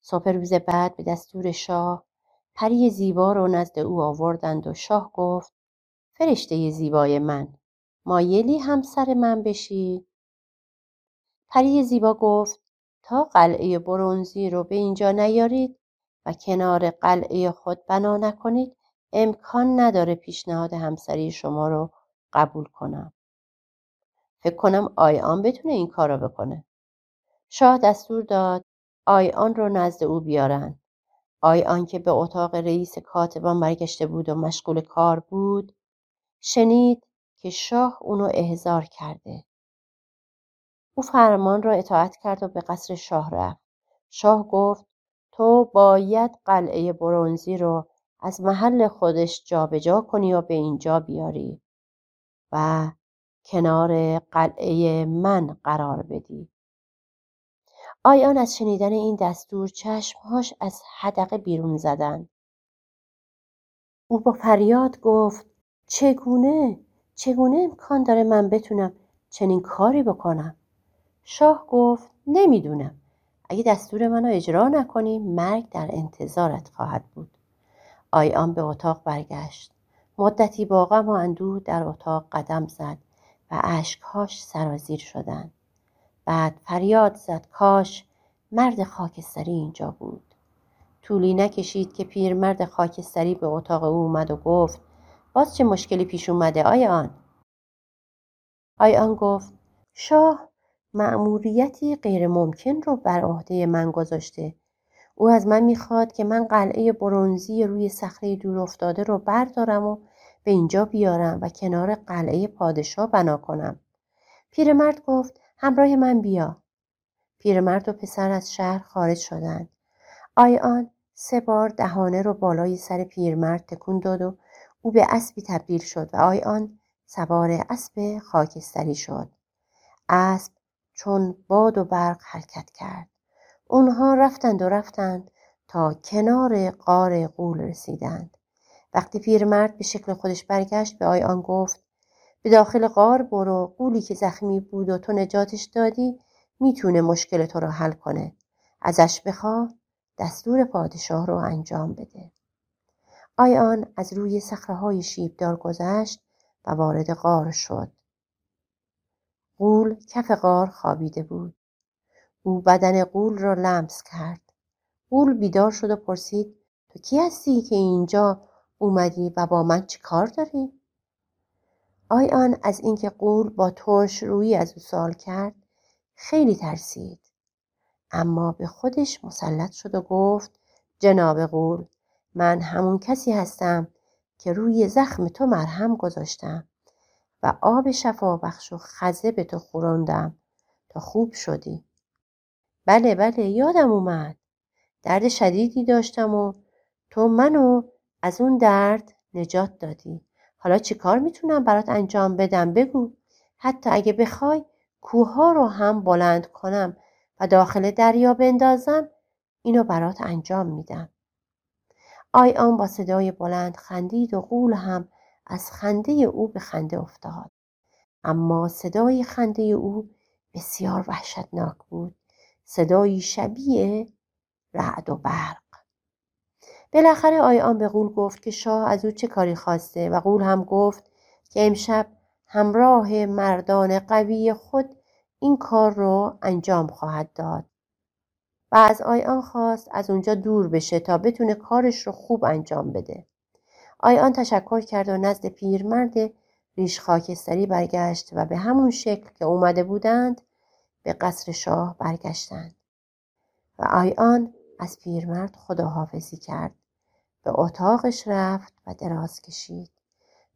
صبح روز بعد به دستور شاه پری زیبا رو نزد او آوردند و شاه گفت فرشته زیبای من مایلی همسر من بشی پری زیبا گفت تا قلعه برونزی رو به اینجا نیارید و کنار قلعه خود بنا نکنید امکان نداره پیشنهاد همسری شما رو قبول کنم. فکر کنم آیان بتونه این کار را بکنه. شاه دستور داد آیان رو نزد او بیارن آیان که به اتاق رئیس کاتبان برگشته بود و مشغول کار بود شنید که شاه اونو احضار کرده. او فرمان را اطاعت کرد و به قصر شاه رفت. شاه گفت تو باید قلعه برونزی رو از محل خودش جابجا جا کنی و به اینجا بیاری و کنار قلعه من قرار بدی. آیان از شنیدن این دستور چشمهاش از حدقه بیرون زدند او با فریاد گفت چگونه چگونه امکان داره من بتونم چنین کاری بکنم؟ شاه گفت نمی‌دونم. اگه دستور منو اجرا نکنی مرگ در انتظارت خواهد بود. آیان به اتاق برگشت. مدتی با غم و اندوه در اتاق قدم زد و اشکهاش سرازیر شدند. بعد فریاد زد کاش مرد خاکستری اینجا بود. طولی نکشید که پیرمرد خاکستری به اتاق او اومد و گفت باز چه مشکلی پیش اومده آیان آیان گفت شاه مأموریتی غیر ممکن رو بر عهده من گذاشته. او از من می‌خواد که من قلعه برونزی روی صخره دور افتاده رو بردارم و به اینجا بیارم و کنار قلعه پادشاه بنا کنم. پیرمرد گفت همراه من بیا. پیرمرد و پسر از شهر خارج شدند. آیان سه بار دهانه رو بالای سر پیرمرد تکون داد و او به اسبی تبدیل شد و آیان سوار اسب خاکستری شد. اسب چون باد و برق حرکت کرد. اونها رفتند و رفتند تا کنار قار قول رسیدند. وقتی پیرمرد به شکل خودش برگشت به آیان گفت به داخل غار برو. قولی که زخمی بود و تو نجاتش دادی می‌تونه مشکل تو رو حل کنه. ازش بخوا دستور پادشاه رو انجام بده. آیان از روی صخره شیبدار گذشت و وارد غار شد. قول کف غار خوابیده بود. او بدن قول را لمس کرد. قول بیدار شد و پرسید تو کی هستی که اینجا اومدی و با من چی کار داری؟ آیان از اینکه قول با ترش روی از او سال کرد خیلی ترسید. اما به خودش مسلط شد و گفت جناب قول من همون کسی هستم که روی زخم تو مرهم گذاشتم و آب شفابخش و خزه به تو خوراندم. تا خوب شدی. بله بله یادم اومد. درد شدیدی داشتم و تو منو از اون درد نجات دادی. حالا چی کار می‌تونم برات انجام بدم؟ بگو. حتی اگه بخوای کوه رو هم بلند کنم و داخل دریا بندازم اینو برات انجام میدم. آی آن با صدای بلند خندید و قول هم از خنده او به خنده افتاد. اما صدای خنده او بسیار وحشتناک بود. صدایی شبیه رعد و برق. بالاخره آیان به قول گفت که شاه از او چه کاری خواسته و قول هم گفت که امشب همراه مردان قوی خود این کار رو انجام خواهد داد. و از آیان خواست از اونجا دور بشه تا بتونه کارش رو خوب انجام بده. آیان تشکر کرد و نزد پیرمرد ریش خاکستری برگشت و به همون شکل که اومده بودند به قصر شاه برگشتند. و آیان از پیرمرد خداحافظی کرد. به اتاقش رفت و دراز کشید.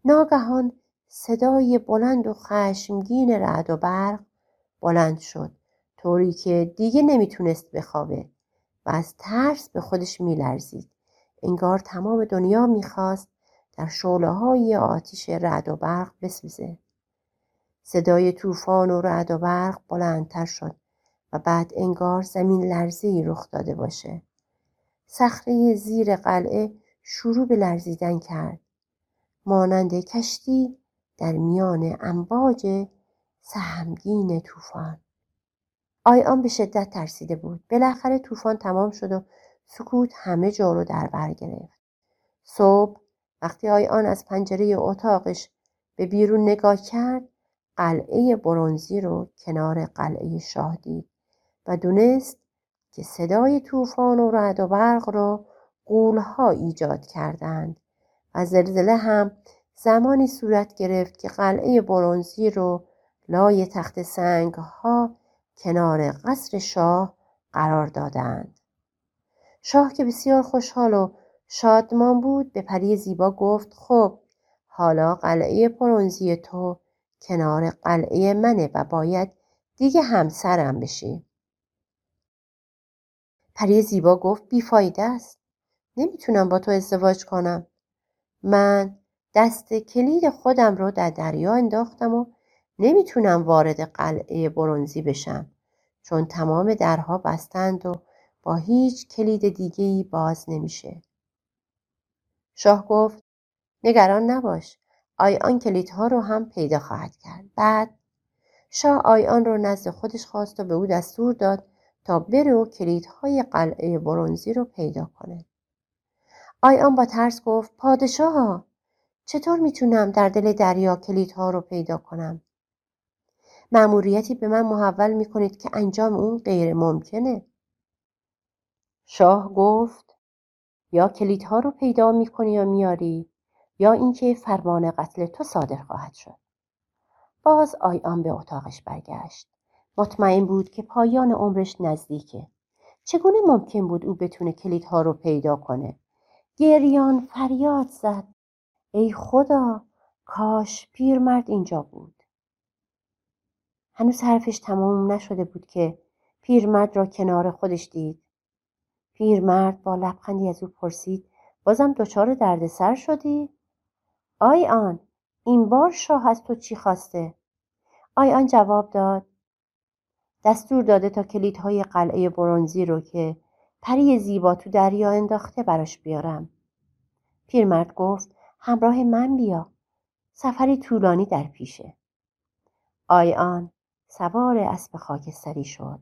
ناگهان صدای بلند و خشمگین رعد و برق بلند شد. طوری که دیگه نمی‌تونست بخوابه و از ترس به خودش میلرزید. انگار تمام دنیا می‌خواست در شعله های آتیش رعد و برق بسوزه. صدای طوفان و رعد و برق بلندتر شد و بعد انگار زمین لرزی رخ داده باشه. صخره زیر قلعه شروع به لرزیدن کرد. مانند کشتی در میان امواج سهمگین طوفان. آیان به شدت ترسیده بود. بالاخره طوفان تمام شد و سکوت همه جا رو در بر گرفت. صبح وقتی آیان از پنجره اتاقش به بیرون نگاه کرد قلعه برونزی رو کنار قلعه شاه دید و دونست که صدای طوفان و رعد و برق را قولها ایجاد کردند و زلزله هم زمانی صورت گرفت که قلعه برونزی رو لای تخت سنگ ها کنار قصر شاه قرار دادند. شاه که بسیار خوشحال و شادمان بود به پری زیبا گفت خب حالا قلعه برونزی تو کنار قلعه منه و باید دیگه همسرم بشی. پری زیبا گفت بیفایده است. نمی‌تونم با تو ازدواج کنم. من دست کلید خودم رو در دریا انداختم و نمی‌تونم وارد قلعه برونزی بشم چون تمام درها بستند و با هیچ کلید دیگهی باز نمیشه. شاه گفت نگران نباش آیان کلیدها رو هم پیدا خواهد کرد. بعد شاه آیان رو نزد خودش خواست و به او دستور داد تا بره و کلیدهای قلعه برونزی رو پیدا کنه. آیان با ترس گفت پادشاه چطور می‌تونم در دل دریا کلیدها رو پیدا کنم؟ مأموریتی به من محول می‌کنید که انجام اون غیر ممکنه. شاه گفت یا کلیدها رو پیدا می‌کنی یا میاری یا اینکه فرمان قتل تو صادر خواهد شد. باز آیان به اتاقش برگشت. مطمئن بود که پایان عمرش نزدیکه. چگونه ممکن بود او بتونه کلیدها رو پیدا کنه؟ گریان فریاد زد. ای خدا کاش پیرمرد اینجا بود. هنوز حرفش تمام نشده بود که پیرمرد را کنار خودش دید. پیرمرد با لبخندی از او پرسید بازم دچار دردسر شدی؟ آی آن این بار شاه از تو چی خواسته؟ آی آن جواب داد دستور داده تا کلیدهای قلعه برونزی رو که پری زیبا تو دریا انداخته براش بیارم. پیرمرد گفت همراه من بیا. سفری طولانی در پیشه. آی آن سوار اسب خاکستری شد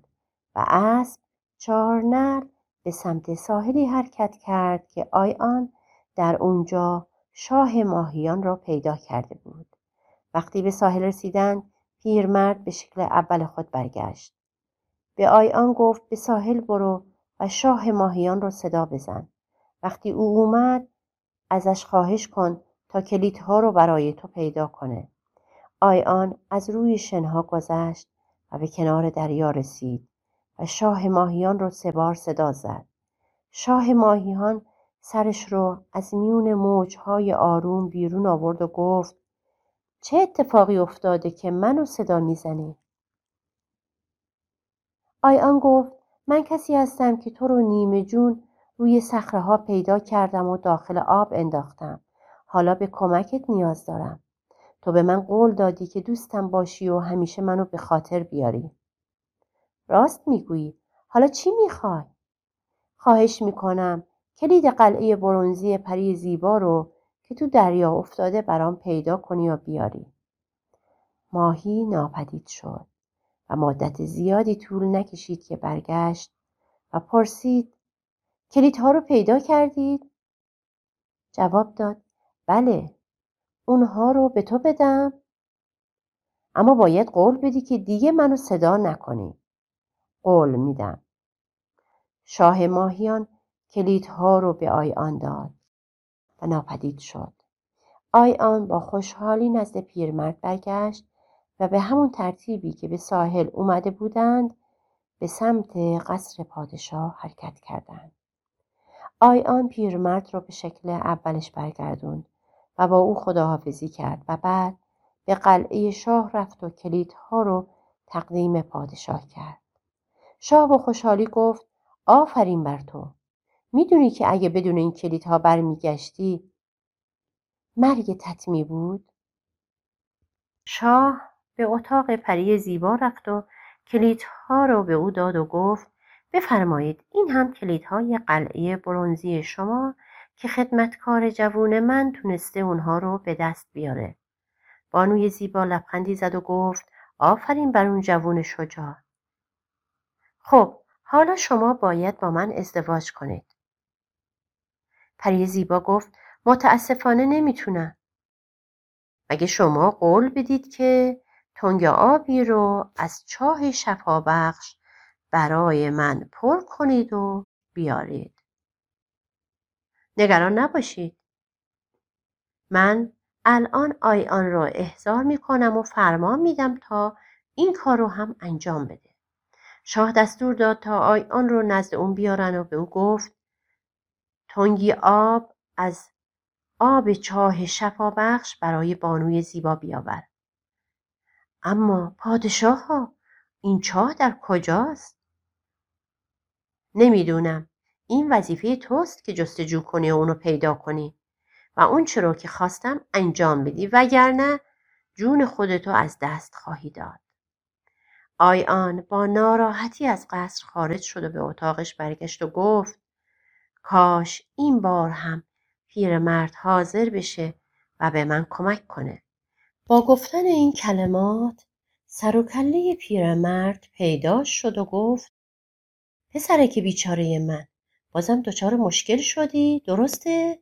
و اسب چهار نر به سمت ساحلی حرکت کرد که آیان در اونجا شاه ماهیان را پیدا کرده بود. وقتی به ساحل رسیدند پیرمرد به شکل اول خود برگشت. به آیان گفت به ساحل برو و شاه ماهیان را صدا بزن. وقتی او اومد ازش خواهش کن تا کلیدها رو برای تو پیدا کنه. آیان از روی شنها گذشت و به کنار دریا رسید و شاه ماهیان رو سه بار صدا زد. شاه ماهیان سرش رو از میون موجهای آروم بیرون آورد و گفت چه اتفاقی افتاده که منو صدا می‌زنی؟ آیان گفت من کسی هستم که تو رو نیمه جون روی صخره ها پیدا کردم و داخل آب انداختم. حالا به کمکت نیاز دارم. تو به من قول دادی که دوستم باشی و همیشه منو به خاطر بیاری. راست می‌گویی. حالا چی می‌خوای؟ خواهش می‌کنم کلید قلعه برونزی پری زیبا رو که تو دریا افتاده برام پیدا کنی و بیاری. ماهی ناپدید شد و مدت زیادی طول نکشید که برگشت و پرسید کلیدها رو پیدا کردید؟ جواب داد بله اونها رو به تو بدم؟ اما باید قول بدی که دیگه منو صدا نکنی. قول میدم. شاه ماهیان کلیدها رو به آیان داد و ناپدید شد. آیان با خوشحالی نزد پیرمرد برگشت و به همون ترتیبی که به ساحل اومده بودند به سمت قصر پادشاه حرکت کردند. آیان پیرمرد را به شکل اولش برگردوند و با او خداحافظی کرد و بعد به قلعه شاه رفت و کلیدها رو تقدیم پادشاه کرد. شاه با خوشحالی گفت آفرین بر تو. می‌دونی که اگه بدون این کلیدها برمیگشتی مرگ تطمی بود؟ شاه به اتاق پری زیبا رفت و کلیدها رو به او داد و گفت بفرمایید این هم کلیدهای قلعه برونزی شما که خدمتکار جوون من تونسته اونها رو به دست بیاره. بانوی زیبا لبخندی زد و گفت آفرین بر اون جوون شجاع. خب حالا شما باید با من ازدواج کنید. پری زیبا گفت متاسفانه نمی‌تونم. مگه شما قول بدید که تنگ آبی رو از چاه شفابخش برای من پر کنید و بیارید. نگران نباشید. من الان آیان را احضار می کنم و فرمان میدم تا این کار رو هم انجام بده. شاه دستور داد تا آیان رو نزد اون بیارن و به او گفت تنگی آب از آب چاه شفابخش برای بانوی زیبا بیاور. اما پادشاه ها این چاه در کجاست؟ نمی‌دونم. این وظیفه توست که جستجو کنی و اونو پیدا کنی و اون چرا که خواستم انجام بدی وگرنه جون خودتو از دست خواهی داد. آیان با ناراحتی از قصر خارج شد و به اتاقش برگشت و گفت کاش این بار هم پیرمرد حاضر بشه و به من کمک کنه. با گفتن این کلمات سر و کله پیرمرد پیدا شد و گفت پسرک بیچاره من بازم دچار مشکل شدی درسته؟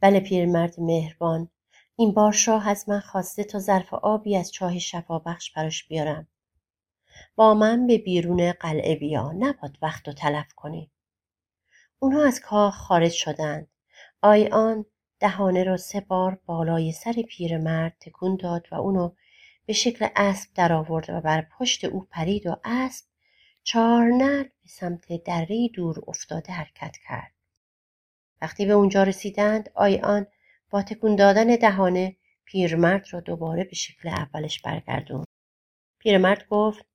بله پیرمرد مهربان این بار شاه از من خواسته تا ظرف آبی از چاه شفابخش براش بیارم. با من به بیرون قلعه بیا نباد وقت و تلف کنی. اونها از کاخ خارج شدند. آیان دهانه را سه بار بالای سر پیرمرد تکون داد و اونو به شکل اسب درآورد و بر پشت او پرید و اسب چارنل به سمت دره دور افتاده حرکت کرد. وقتی به اونجا رسیدند آیان با تکون دادن دهانه پیرمرد را دوباره به شکل اولش برگردون. پیرمرد گفت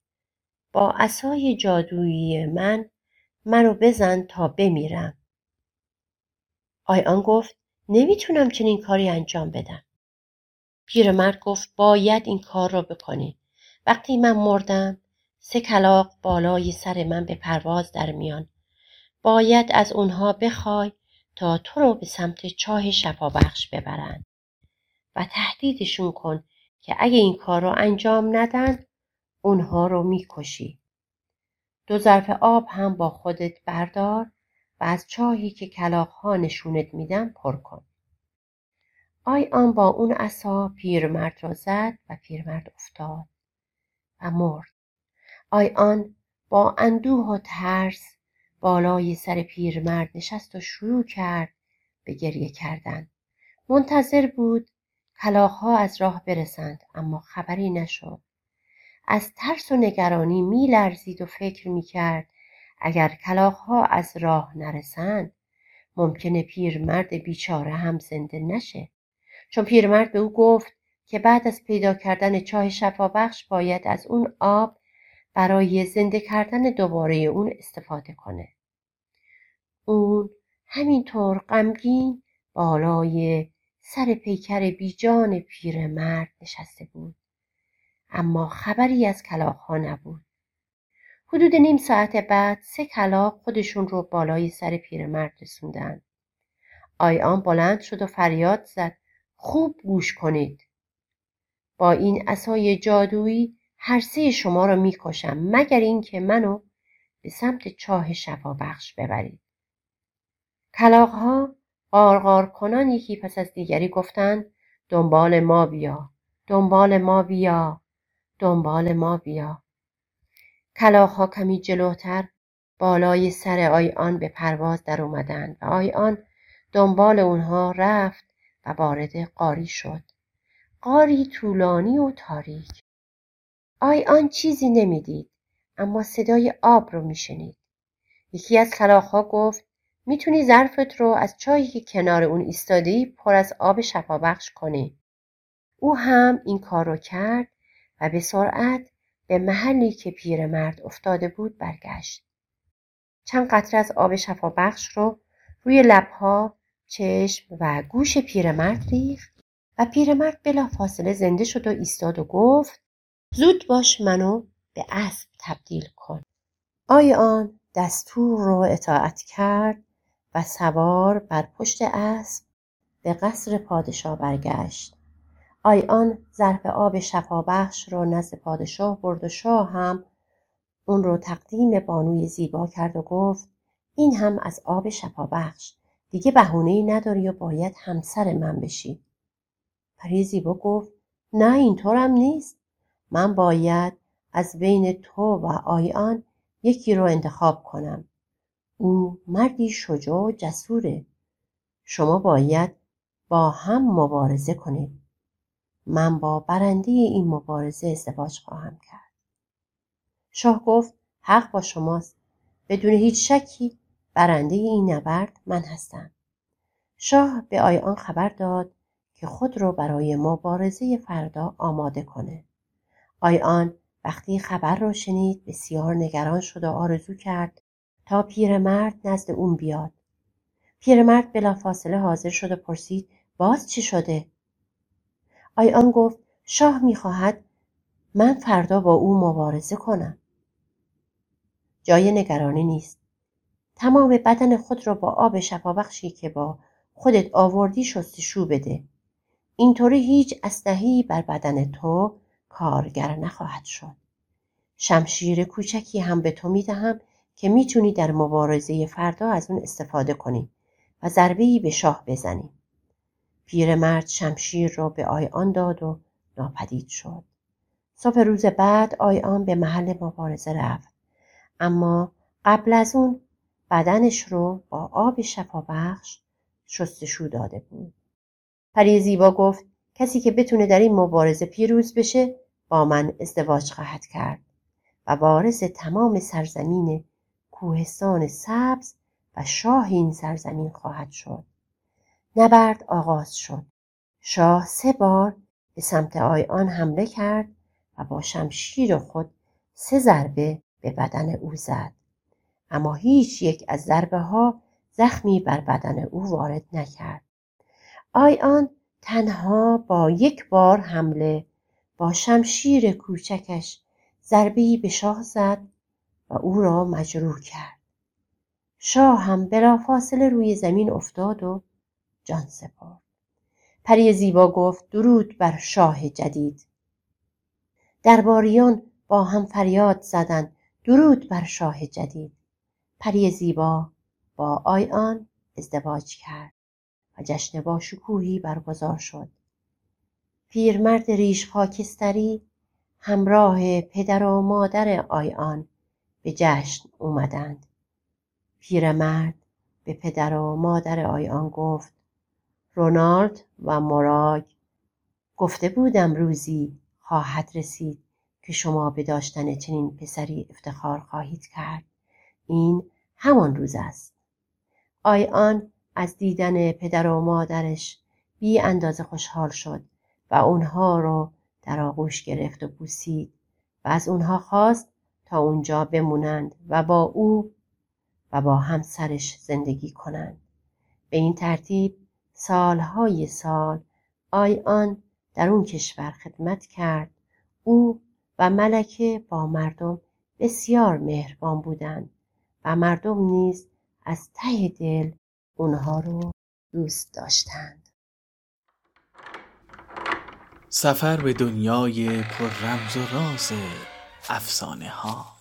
با عصای جادویی من منو بزن تا بمیرم. آیان گفت نمی‌تونم چنین کاری انجام بدم. پیرمرد گفت باید این کار را بکنی. وقتی من مردم سه کلاق بالای سر من به پرواز در میان باید از اونها بخوای تا تو رو به سمت چاه شفابخش ببرند و تهدیدشون کن که اگه این کار رو انجام ندن اونها رو می‌کشی دو ظرف آب هم با خودت بردار و از چاهی که کلاقها نشونت میدم پر کن. آی آن با اون عصا پیرمرد را زد و پیرمرد افتاد و مرد. آی آن با اندوه و ترس بالای سر پیرمرد نشست و شروع کرد به گریه کردن. منتظر بود کلاخها از راه برسند اما خبری نشد. از ترس و نگرانی میلرزید و فکر می‌کرد اگر کلاخها از راه نرسند ممکنه پیرمرد بیچاره هم زنده نشه چون پیرمرد به او گفت که بعد از پیدا کردن چاه شفابخش باید از اون آب برای زنده کردن دوباره اون استفاده کنه. اون همینطور غمگین بالای سر پیکر بیجان پیرمرد نشسته بود. اما خبری از کلاق نبود. حدود نیم ساعت بعد سه کلاق خودشون رو بالای سر پیرمرد رسوندن. آیان بلند شد و فریاد زد خوب گوش کنید. با این اسای جادویی هر سه شما را می‌کشم مگر اینکه منو به سمت چاه شفابخش ببرید. کلاقها قارقار کنان یکی پس از دیگری گفتند دنبال ما بیا دنبال ما بیا دنبال ما بیا کلاقها کمی جلوتر بالای سر آیان به پرواز در اومدند و آیان دنبال اونها رفت و وارد قاری شد. قاری طولانی و تاریک. آی آن چیزی نمی‌دید اما صدای آب رو میشنید. یکی از کلاخها گفت می‌تونی ظرفت رو از چایی که کنار اون ایستادی پر از آب شفابخش کنی. او هم این کار رو کرد و به سرعت به محلی که پیرمرد افتاده بود برگشت. چند قطره از آب شفابخش رو روی لبها چشم و گوش پیرمرد ریخت و پیرمرد بلا فاصله زنده شد و ایستاد و گفت زود باش منو به اسب تبدیل کن. آی آن دستور رو اطاعت کرد و سوار بر پشت اسب به قصر پادشاه برگشت. آی آن ظرف آب شفابخش را نزد پادشاه برد و شاه هم اون رو تقدیم بانوی زیبا کرد و گفت این هم از آب شفابخش دیگه بهونه نداری و باید همسر من بشی. پری زیبا گفت نه اینطورم نیست. من باید از بین تو و آیان یکی رو انتخاب کنم. او مردی شجاع و جسوره. شما باید با هم مبارزه کنید. من با برنده این مبارزه ازدواج خواهم کرد. شاه گفت حق با شماست. بدون هیچ شکی برنده این نبرد من هستم. شاه به آیان خبر داد که خود را برای مبارزه فردا آماده کنه. آیان وقتی خبر را شنید بسیار نگران شد و آرزو کرد تا پیرمرد نزد اون بیاد. پیرمرد بلافاصله حاضر شد و پرسید باز چی شده؟ آیان گفت شاه می‌خواهد من فردا با او مبارزه کنم. جای نگرانی نیست. تمام بدن خود را با آب شفابخشی که با خودت آوردی شستشو بده. اینطوری هیچ اسلحهای بر بدن تو کارگر نخواهد شد. شمشیر کوچکی هم به تو می‌دهم که می‌تونی در مبارزه فردا از اون استفاده کنی و ضربه به شاه بزنی. پیرمرد شمشیر را به آیان داد و ناپدید شد. صبح روز بعد آیان به محل مبارزه رفت. اما قبل از اون بدنش رو با آب شفابخش شستشو داده بود. پری زیبا گفت کسی که بتونه در این مبارزه پیروز بشه با من ازدواج خواهد کرد و وارث تمام سرزمین کوهستان سبز و شاه این سرزمین خواهد شد. نبرد آغاز شد. شاه سه بار به سمت آیان حمله کرد و با شمشیر خود سه ضربه به بدن او زد. اما هیچ یک از ضربه ها زخمی بر بدن او وارد نکرد. آیان تنها با یک بار حمله با شمشیر کوچکش ضربهای به شاه زد و او را مجروح کرد. شاه هم بلافاصله روی زمین افتاد و جان سپرد. پری زیبا گفت درود بر شاه جدید. درباریان با هم فریاد زدند درود بر شاه جدید. پری زیبا با آیان ازدواج کرد و جشن با شکوهی برگزار شد. پیرمرد ریش خاکستری همراه پدر و مادر آیان به جشن اومدند. پیرمرد به پدر و مادر آیان گفت رونالد و موراگ گفته بودم روزی خواهد رسید که شما به داشتن چنین پسری افتخار خواهید کرد. این همان روز است. آیان از دیدن پدر و مادرش بی اندازه خوشحال شد و اونها رو در آغوش گرفت و بوسید و از اونها خواست تا اونجا بمونند و با او و با همسرش زندگی کنند. به این ترتیب سالهای سال آیان در اون کشور خدمت کرد. او و ملکه با مردم بسیار مهربان بودند و مردم نیز از ته دل اونها رو دوست داشتند. سفر به دنیای پر رمز و راز افسانه ها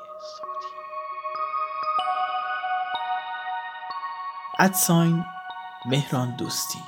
ادساین مهران دوستی.